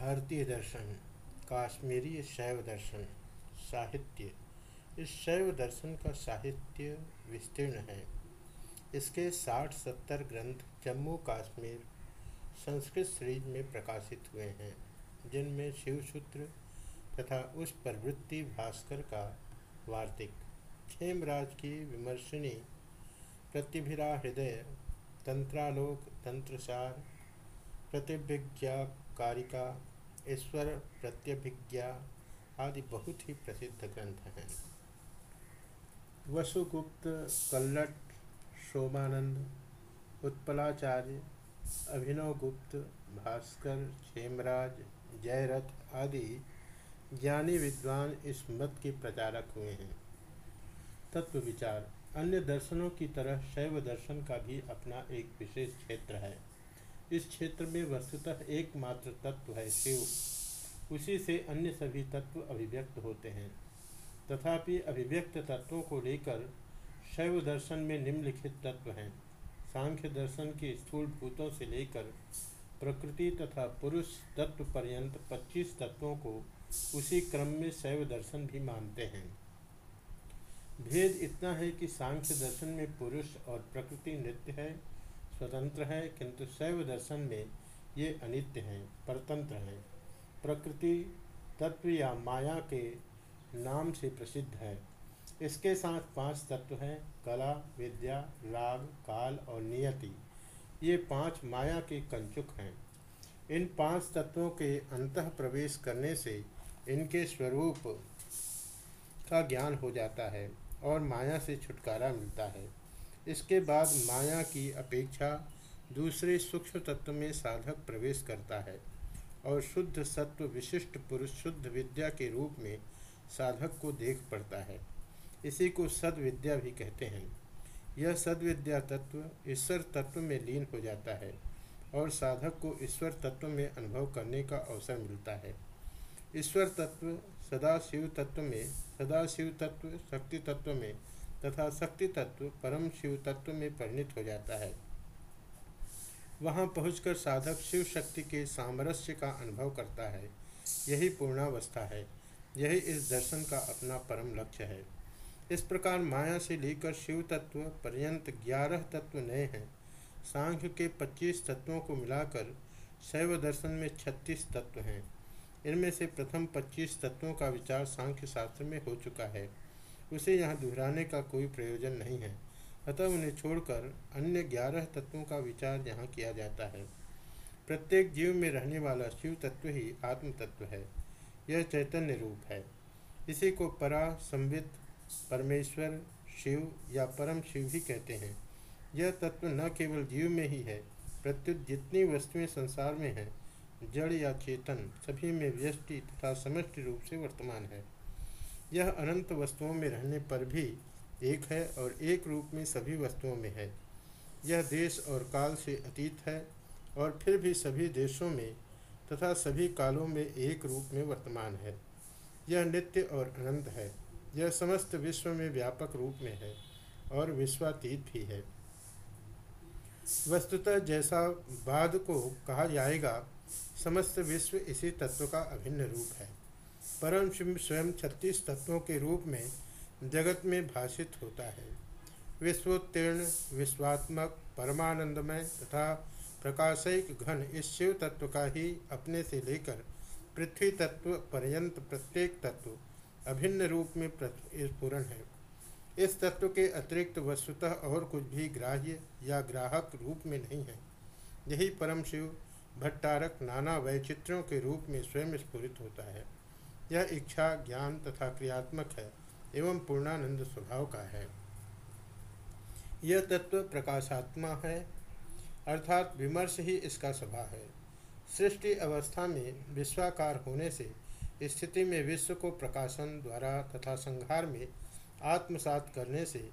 भारतीय दर्शन, काश्मीरी शैव दर्शन, साहित्य। इस शैव दर्शन का साहित्य विस्तीर्ण है। इसके साठ सत्तर ग्रंथ जम्मू कश्मीर संस्कृत सीरीज़ में प्रकाशित हुए हैं, जिनमें शिवसूत्र तथा उस प्रवृत्ति भास्कर का वार्तिक खेमराज की विमर्शनी, प्रतिभिरा हृदय, तंत्रालोक, तंत्रसार प्रतिभिज्ञा कारिका ईश्वर प्रत्यभिज्ञा आदि बहुत ही प्रसिद्ध ग्रंथ हैं। वसुगुप्त, कल्लट, सोमानंद, उत्पलाचार्य अभिनव गुप्त भास्कर, क्षेमराज, जयरथ आदि ज्ञानी विद्वान इस मत के प्रचारक हुए हैं। तत्व विचार, अन्य दर्शनों की तरह शैव दर्शन का भी अपना एक विशेष क्षेत्र है। इस क्षेत्र में वस्तुतः एकमात्र तत्व है शिव। उसी से अन्य सभी तत्व अभिव्यक्त होते हैं। तथापि अभिव्यक्त तत्वों को लेकर शैव दर्शन में निम्नलिखित तत्व हैं। सांख्य दर्शन के स्थूल भूतों से लेकर प्रकृति तथा पुरुष तत्व पर्यंत 25 तत्वों को उसी क्रम में शैव दर्शन भी मानते हैं। भेद इतना है कि सांख्य दर्शन में पुरुष और प्रकृति नित्य है। स्वतंत्र है, किंतु शैव दर्शन में ये अनित्य हैं, परतंत्र हैं। प्रकृति, तत्व या माया के नाम से प्रसिद्ध है। इसके साथ पाँच तत्व हैं, कला, विद्या, राग, काल और नियति। ये पाँच माया के कंचुक हैं। इन पाँच तत्वों के अंत प्रवेश करने से इनके स्वरूप का ज्ञान हो जाता है और माया से छुटकारा मिलता है। इसके बाद माया की अपेक्षा दूसरे सूक्ष्म तत्व में साधक प्रवेश करता है और शुद्ध सत्व विशिष्ट पुरुष शुद्ध विद्या के रूप में साधक को देख पड़ता है। इसी को सदविद्या भी कहते हैं। यह सदविद्या तत्व ईश्वर तत्व में लीन हो जाता है और साधक को ईश्वर तत्व में अनुभव करने का अवसर मिलता है। ईश्वर तत्व सदा शिव तत्व में सदा शिव तत्व, शक्ति तत्व में तथा शक्ति तत्व परम शिव तत्व में परिणित हो जाता है। वहाँ पहुंचकर साधक शिव शक्ति के सामरस्य का अनुभव करता है। यही पूर्णावस्था है। यही इस दर्शन का अपना परम लक्ष्य है। इस प्रकार माया से लेकर शिव तत्व पर्यंत ग्यारह तत्व नए हैं। सांख्य के पच्चीस तत्वों को मिलाकर शैव दर्शन में छत्तीस तत्व हैं। इनमें से प्रथम पच्चीस तत्वों का विचार सांख्य शास्त्र में हो चुका है। उसे यहाँ दोहराने का कोई प्रयोजन नहीं है। अतः उन्हें छोड़कर अन्य ग्यारह तत्वों का विचार यहाँ किया जाता है। प्रत्येक जीव में रहने वाला शिव तत्व ही आत्म तत्व है। यह चैतन्य रूप है। इसी को परा संवित परमेश्वर, शिव या परम शिव भी कहते हैं। यह तत्व न केवल जीव में ही है, प्रत्युत जितनी वस्तुएँ संसार में हैं, जड़ या चेतन, सभी में व्यष्टि तथा समष्टि रूप से वर्तमान है। यह अनंत वस्तुओं में रहने पर भी एक है और एक रूप में सभी वस्तुओं में है। यह देश और काल से अतीत है और फिर भी सभी देशों में तथा सभी कालों में एक रूप में वर्तमान है। यह नित्य और अनंत है। यह समस्त विश्व में व्यापक रूप में है और विश्वातीत भी है। वस्तुतः जैसा बाद को कहा जाएगा, समस्त विश्व इसी तत्व का अभिन्न रूप है। परम शिव स्वयं छत्तीस तत्वों के रूप में जगत में भाषित होता है। विश्वोत्तीर्ण, विश्वात्मक, परमानंदमय तथा प्रकाशिक घन इस शिव तत्व का ही अपने से लेकर पृथ्वी तत्व पर्यंत प्रत्येक तत्व अभिन्न रूप में पूर्ण है। इस तत्व के अतिरिक्त वस्तुतः और कुछ भी ग्राह्य या ग्राहक रूप में नहीं है। यही परम शिव, भट्टारक नाना वैचित्रों के रूप में स्वयं स्फुरित होता है। यह इच्छा ज्ञान तथा क्रियात्मक है एवं पूर्णानंद स्वभाव का है। यह तत्व प्रकाशात्मा है, अर्थात विमर्श ही इसका स्वभाव है। सृष्टि अवस्था में विश्वाकार होने से स्थिति में विश्व को प्रकाशन द्वारा तथा संहार में आत्मसात करने से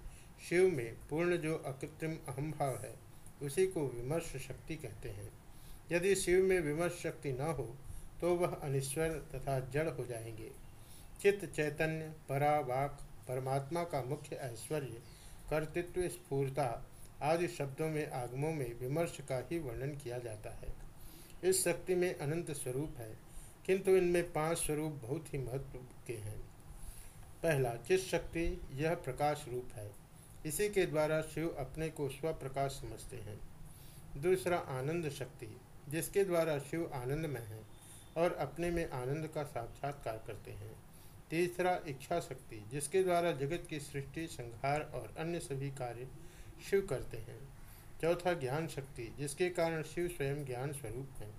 शिव में पूर्ण जो अकृत्रिम अहम भाव है, उसी को विमर्श शक्ति कहते हैं। यदि शिव में विमर्श शक्ति न हो तो वह अनिश्वर तथा जड़ हो जाएँगे। चित्त चैतन्य परावाक परमात्मा का मुख्य ऐश्वर्य, कर्तृत्व स्फूर्ता आदि शब्दों में, आगमों में विमर्श का ही वर्णन किया जाता है। इस शक्ति में अनंत स्वरूप है, किंतु इनमें पाँच स्वरूप बहुत ही महत्व के हैं। पहला चित शक्ति, यह प्रकाश रूप है। इसी के द्वारा शिव अपने को स्वप्रकाश समझते हैं। दूसरा, आनंद शक्ति, जिसके द्वारा शिव आनंदमय है। और अपने में आनंद का साक्षात्कार करते हैं। तीसरा इच्छा शक्ति जिसके द्वारा जगत की सृष्टि, संहार और अन्य सभी कार्य शिव करते हैं। चौथा ज्ञान शक्ति जिसके कारण शिव स्वयं ज्ञान स्वरूप है।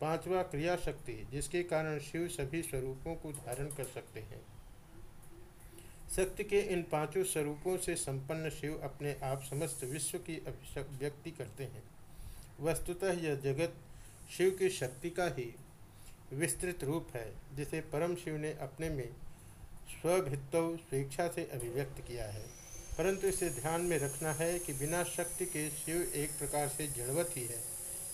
पांचवा क्रिया शक्ति जिसके कारण शिव सभी स्वरूपों को धारण कर सकते हैं। शक्ति के इन पाँचों स्वरूपों से संपन्न शिव अपने आप समस्त विश्व की अभिव्यक्ति करते हैं। वस्तुतः यह जगत शिव की शक्ति का ही विस्तृत रूप है, जिसे परम शिव ने अपने में स्वभित्व स्वेच्छा से अभिव्यक्त किया है। परंतु इसे ध्यान में रखना है कि बिना शक्ति के शिव एक प्रकार से जड़वत ही है।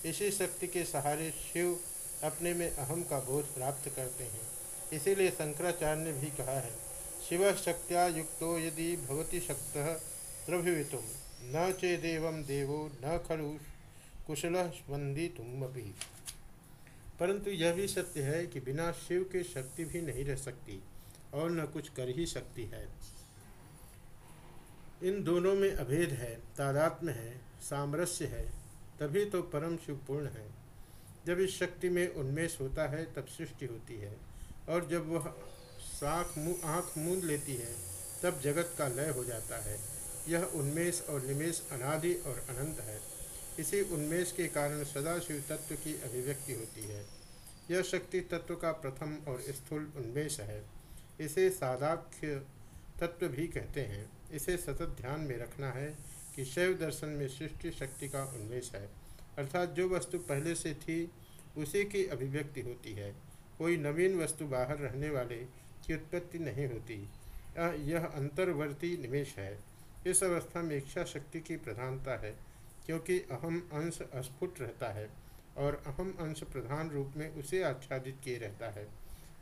इसी शक्ति के सहारे शिव अपने में अहम का बोध प्राप्त करते हैं। इसीलिए शंकराचार्य ने भी कहा है, शिव शक्त्या युक्तो यदि भवती शक्त प्रभवित न चेदेव देवो न खलु कुशल स्पंदितुम अभी परंतु यह भी सत्य है कि बिना शिव के शक्ति भी नहीं रह सकती, और न कुछ कर ही सकती है। इन दोनों में अभेद है, तादात्म्य है, सामरस्य है, तभी तो परम शिव पूर्ण है। जब इस शक्ति में उन्मेष होता है, तब सृष्टि होती है, और जब वह साख मुँह आँख मूंद लेती है, तब जगत का लय हो जाता है। यह उन्मेष और निमेष अनादि और अनंत है। इसी उन्मेष के कारण सदाशिव तत्व की अभिव्यक्ति होती है। यह शक्ति तत्व का प्रथम और स्थूल उन्मेष है। इसे सादाख्य तत्व भी कहते हैं। इसे सतत ध्यान में रखना है कि शैव दर्शन में सृष्टि शक्ति का उन्मेष है। अर्थात जो वस्तु पहले से थी, उसी की अभिव्यक्ति होती है। कोई नवीन वस्तु बाहर रहने वाले की उत्पत्ति नहीं होती। यह अंतर्वर्ती निवेश है। इस अवस्था में इच्छा शक्ति की प्रधानता है। क्योंकि अहम अंश अस्फुट रहता है और अहम अंश प्रधान रूप में उसे आच्छादित किए रहता है।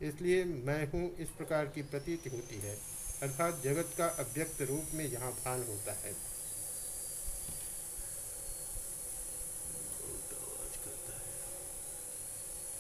इसलिए मैं हूँ इस प्रकार की प्रतीत होती है, अर्थात जगत का अव्यक्त रूप में यहाँ भान होता है।